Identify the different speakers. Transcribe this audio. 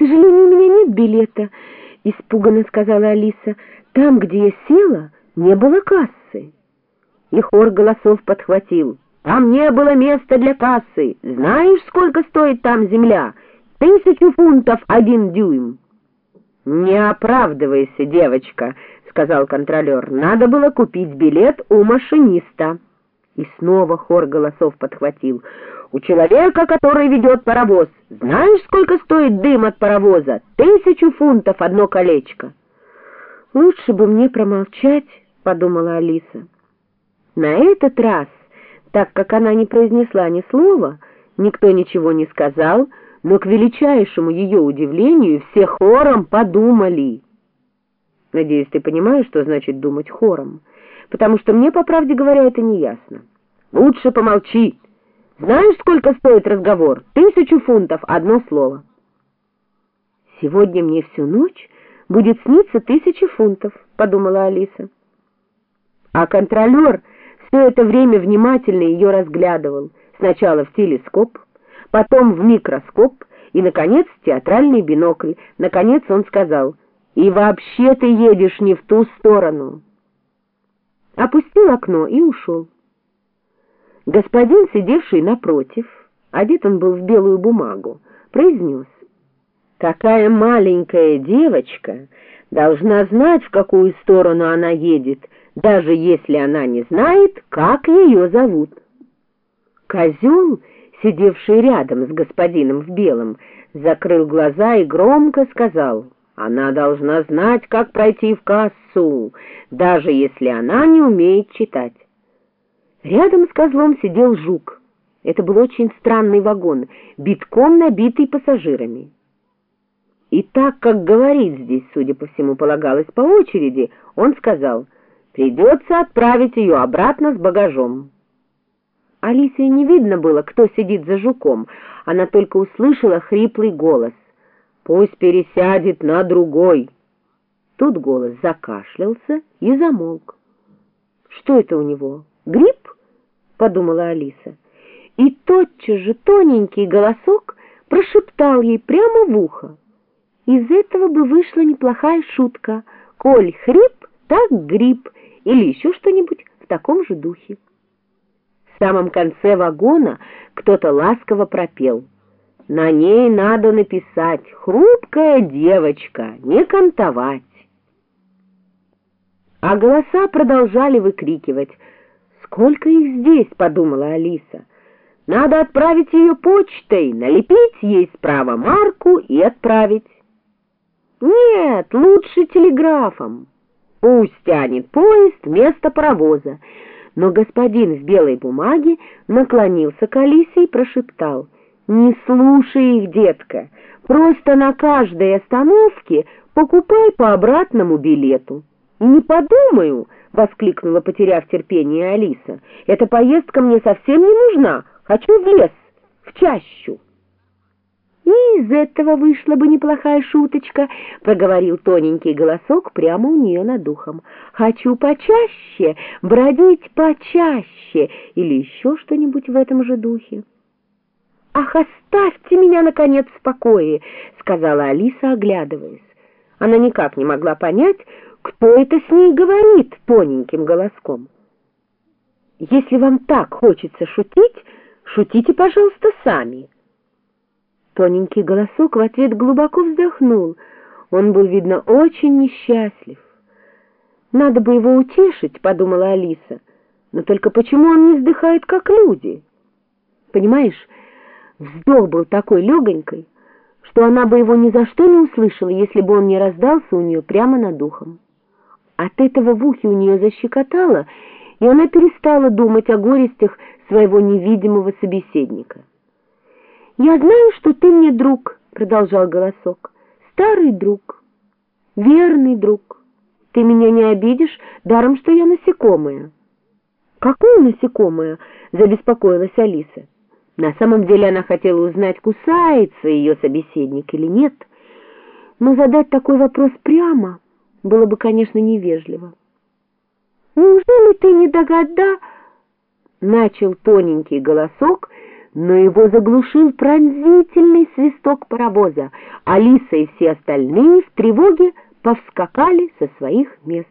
Speaker 1: сожалению, у меня нет билета», — испуганно сказала Алиса. «Там, где я села, не было кассы». И хор голосов подхватил. «Там не было места для кассы. Знаешь, сколько стоит там земля? Тысячу фунтов один дюйм». «Не оправдывайся, девочка», — сказал контролер. «Надо было купить билет у машиниста». И снова хор голосов подхватил. «У человека, который ведет паровоз, знаешь, сколько стоит дым от паровоза? Тысячу фунтов одно колечко». «Лучше бы мне промолчать», — подумала Алиса. На этот раз, так как она не произнесла ни слова, никто ничего не сказал, но к величайшему ее удивлению все хором подумали. Надеюсь, ты понимаешь, что значит думать хором, потому что мне, по правде говоря, это не ясно. Лучше помолчи. Знаешь, сколько стоит разговор? Тысячу фунтов, одно слово. Сегодня мне всю ночь будет сниться тысяча фунтов, подумала Алиса. А контролер все это время внимательно ее разглядывал, сначала в телескоп, потом в микроскоп и, наконец, в театральный бинокль. Наконец он сказал, «И вообще ты едешь не в ту сторону». Опустил окно и ушел. Господин, сидевший напротив, одет он был в белую бумагу, произнес, «Такая маленькая девочка должна знать, в какую сторону она едет, даже если она не знает, как ее зовут». Козел, сидевший рядом с господином в белом, закрыл глаза и громко сказал, «Она должна знать, как пройти в кассу, даже если она не умеет читать». Рядом с козлом сидел жук. Это был очень странный вагон, битком набитый пассажирами. И так как говорить здесь, судя по всему, полагалось по очереди, он сказал, «Придется отправить ее обратно с багажом». Алисе не видно было, кто сидит за жуком. Она только услышала хриплый голос. «Пусть пересядет на другой». Тут голос закашлялся и замолк. «Что это у него? Грипп?» — подумала Алиса. И тотчас же тоненький голосок прошептал ей прямо в ухо. Из этого бы вышла неплохая шутка. «Коль хрип, так грипп» или еще что-нибудь в таком же духе. В самом конце вагона кто-то ласково пропел. На ней надо написать «Хрупкая девочка, не кантовать». А голоса продолжали выкрикивать. «Сколько их здесь?» — подумала Алиса. «Надо отправить ее почтой, налепить ей справа марку и отправить». «Нет, лучше телеграфом. Пусть тянет поезд вместо паровоза» но господин в белой бумаге наклонился к Алисе и прошептал «Не слушай их, детка, просто на каждой остановке покупай по обратному билету». «И не подумаю!» — воскликнула, потеряв терпение Алиса. «Эта поездка мне совсем не нужна. Хочу в лес, в чащу». «И из этого вышла бы неплохая шуточка», — проговорил тоненький голосок прямо у нее над духом. «Хочу почаще, бродить почаще» или еще что-нибудь в этом же духе. «Ах, оставьте меня, наконец, в покое», — сказала Алиса, оглядываясь. Она никак не могла понять, кто это с ней говорит тоненьким голоском. «Если вам так хочется шутить, шутите, пожалуйста, сами». Тоненький голосок в ответ глубоко вздохнул. Он был, видно, очень несчастлив. «Надо бы его утешить», — подумала Алиса. «Но только почему он не вздыхает, как люди?» Понимаешь, вздох был такой легонькой, что она бы его ни за что не услышала, если бы он не раздался у нее прямо над ухом. От этого в ухе у нее защекотало, и она перестала думать о горестях своего невидимого собеседника. «Я знаю, что ты мне друг», — продолжал голосок, — «старый друг, верный друг. Ты меня не обидишь, даром, что я насекомая». «Какое насекомое?» — забеспокоилась Алиса. На самом деле она хотела узнать, кусается ее собеседник или нет, но задать такой вопрос прямо было бы, конечно, невежливо. «Неужели ты не догада?» — начал тоненький голосок — но его заглушил пронзительный свисток паровоза. Алиса и все остальные в тревоге повскакали со своих мест.